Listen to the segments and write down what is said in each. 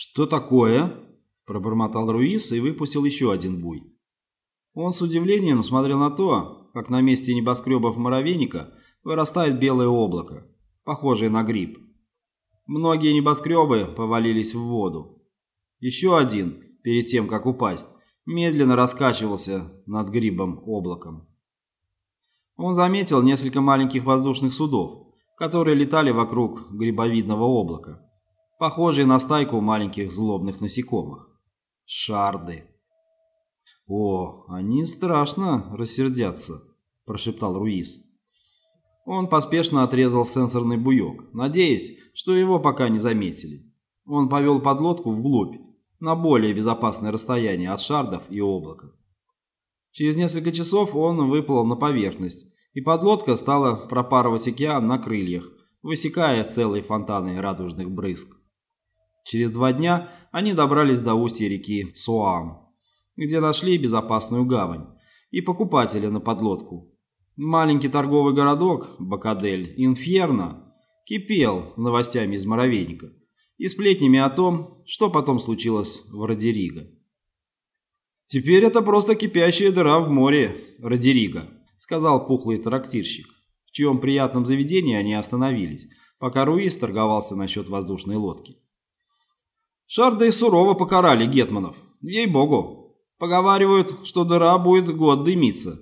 «Что такое?» – пробормотал Руис и выпустил еще один буй. Он с удивлением смотрел на то, как на месте небоскребов муравейника вырастает белое облако, похожее на гриб. Многие небоскребы повалились в воду. Еще один, перед тем, как упасть, медленно раскачивался над грибом облаком. Он заметил несколько маленьких воздушных судов, которые летали вокруг грибовидного облака, похожие на стайку маленьких злобных насекомых. Шарды. «О, они страшно рассердятся», – прошептал Руис. Он поспешно отрезал сенсорный буек, надеясь, что его пока не заметили. Он повел подлодку вглубь, на более безопасное расстояние от шардов и облака. Через несколько часов он выплыл на поверхность, и подлодка стала пропарывать океан на крыльях, высекая целые фонтаны радужных брызг. Через два дня они добрались до устья реки Суам, где нашли безопасную гавань и покупателя на подлодку, Маленький торговый городок, Бакадель, Инферно, кипел новостями из Моровейника и сплетнями о том, что потом случилось в Родериго. «Теперь это просто кипящая дыра в море, Родериго», — сказал пухлый трактирщик, в чьем приятном заведении они остановились, пока Руис торговался насчет воздушной лодки. Шарды сурово покарали гетманов, ей-богу. Поговаривают, что дыра будет год дымиться.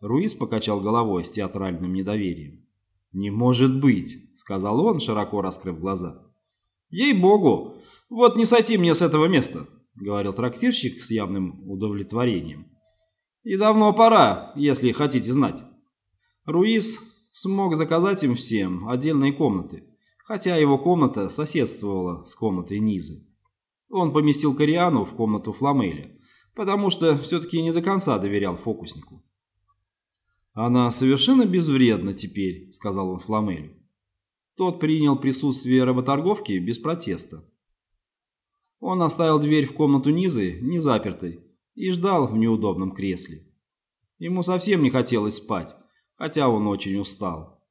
Руис покачал головой с театральным недоверием. «Не может быть», — сказал он, широко раскрыв глаза. «Ей-богу! Вот не сойти мне с этого места», — говорил трактирщик с явным удовлетворением. «И давно пора, если хотите знать». Руис смог заказать им всем отдельные комнаты, хотя его комната соседствовала с комнатой Низы. Он поместил Кориану в комнату Фламеля, потому что все-таки не до конца доверял фокуснику. «Она совершенно безвредна теперь», — сказал он Фламелю. Тот принял присутствие работорговки без протеста. Он оставил дверь в комнату Низы незапертой и ждал в неудобном кресле. Ему совсем не хотелось спать, хотя он очень устал.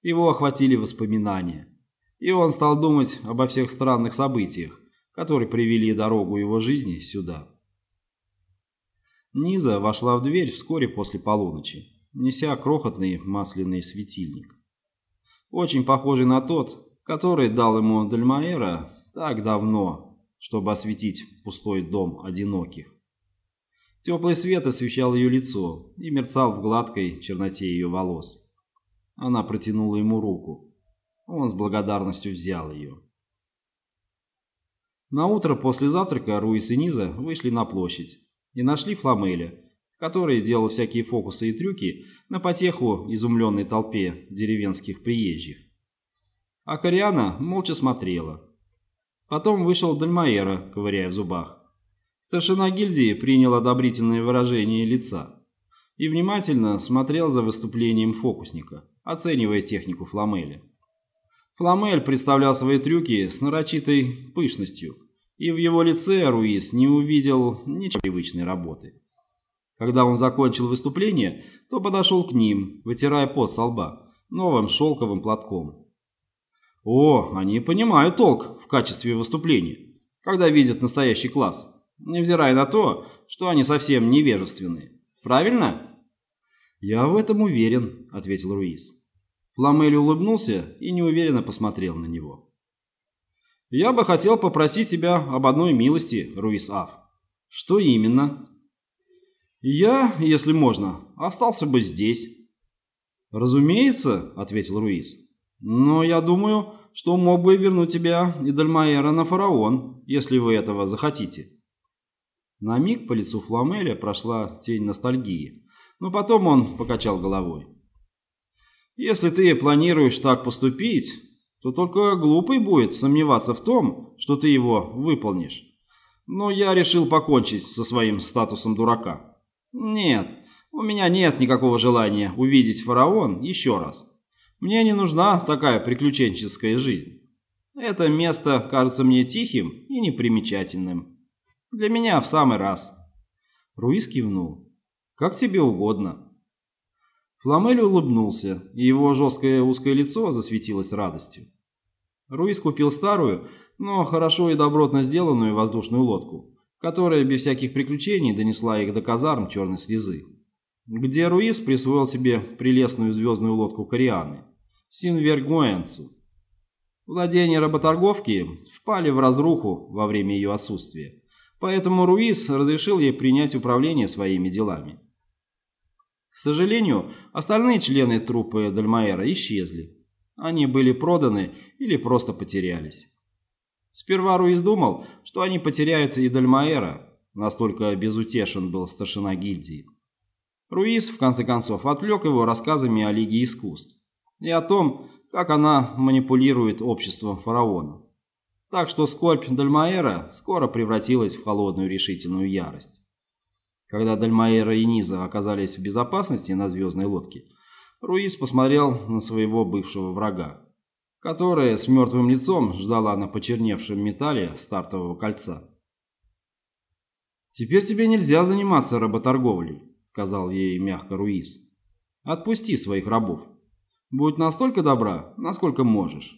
Его охватили воспоминания, и он стал думать обо всех странных событиях, которые привели дорогу его жизни сюда. Низа вошла в дверь вскоре после полуночи неся крохотный масляный светильник. Очень похожий на тот, который дал ему Дальмаэра так давно, чтобы осветить пустой дом одиноких. Теплый свет освещал ее лицо и мерцал в гладкой черноте ее волос. Она протянула ему руку. Он с благодарностью взял ее. На утро после завтрака Руис и Низа вышли на площадь и нашли Фламеля, который делал всякие фокусы и трюки на потеху изумленной толпе деревенских приезжих. А Кориана молча смотрела. Потом вышел Дальмаэра, ковыряя в зубах. Старшина гильдии принял одобрительное выражение лица и внимательно смотрел за выступлением фокусника, оценивая технику Фламеля. Фламель представлял свои трюки с нарочитой пышностью, и в его лице Руис не увидел ничего привычной работы. Когда он закончил выступление, то подошел к ним, вытирая пот со лба, новым шелковым платком. О, они понимают толк в качестве выступления, когда видят настоящий класс, невзирая на то, что они совсем невежественные. Правильно? Я в этом уверен, ответил Руис. Фламель улыбнулся и неуверенно посмотрел на него. «Я бы хотел попросить тебя об одной милости, Руис Аф». «Что именно?» «Я, если можно, остался бы здесь». «Разумеется», — ответил Руис. «Но я думаю, что мог бы вернуть тебя и Дальмаэра на фараон, если вы этого захотите». На миг по лицу Фламеля прошла тень ностальгии, но потом он покачал головой. «Если ты планируешь так поступить, то только глупый будет сомневаться в том, что ты его выполнишь. Но я решил покончить со своим статусом дурака». Нет, у меня нет никакого желания увидеть фараон еще раз. Мне не нужна такая приключенческая жизнь. Это место кажется мне тихим и непримечательным. Для меня в самый раз. Руис кивнул. Как тебе угодно. Фламель улыбнулся, и его жесткое узкое лицо засветилось радостью. Руис купил старую, но хорошо и добротно сделанную воздушную лодку, которая без всяких приключений донесла их до казарм черной слезы, где Руис присвоил себе прелестную звездную лодку Корианы, Синвергуэнцу. Владения работорговки впали в разруху во время ее отсутствия, поэтому Руис разрешил ей принять управление своими делами. К сожалению, остальные члены труппы Дальмаэра исчезли. Они были проданы или просто потерялись. Сперва Руис думал, что они потеряют и Дальмаэра, настолько безутешен был старшина гильдии. Руис, в конце концов, отвлек его рассказами о Лиге искусств и о том, как она манипулирует обществом фараона. Так что скорбь Дальмаэра скоро превратилась в холодную решительную ярость. Когда Дальмаэра и Низа оказались в безопасности на звездной лодке, Руис посмотрел на своего бывшего врага, которая с мертвым лицом ждала на почерневшем металле стартового кольца. «Теперь тебе нельзя заниматься работорговлей», — сказал ей мягко Руис. «Отпусти своих рабов. Будь настолько добра, насколько можешь.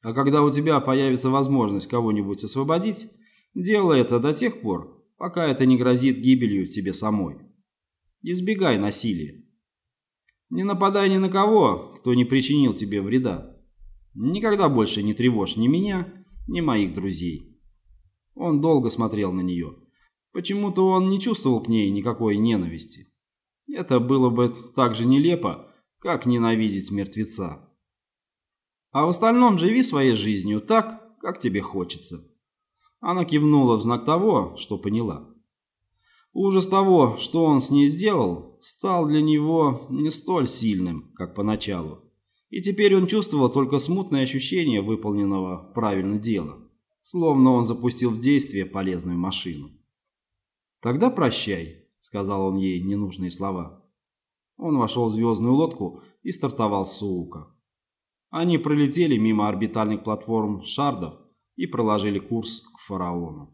А когда у тебя появится возможность кого-нибудь освободить, делай это до тех пор, пока это не грозит гибелью тебе самой. Избегай насилия. Не нападай ни на кого, кто не причинил тебе вреда. Никогда больше не тревожь ни меня, ни моих друзей. Он долго смотрел на нее. Почему-то он не чувствовал к ней никакой ненависти. Это было бы так же нелепо, как ненавидеть мертвеца. А в остальном живи своей жизнью так, как тебе хочется. Она кивнула в знак того, что поняла. Ужас того, что он с ней сделал, стал для него не столь сильным, как поначалу. И теперь он чувствовал только смутное ощущение выполненного правильно дела, словно он запустил в действие полезную машину. «Тогда прощай», — сказал он ей ненужные слова. Он вошел в звездную лодку и стартовал с Суука. Они пролетели мимо орбитальных платформ шардов и проложили курс фараону.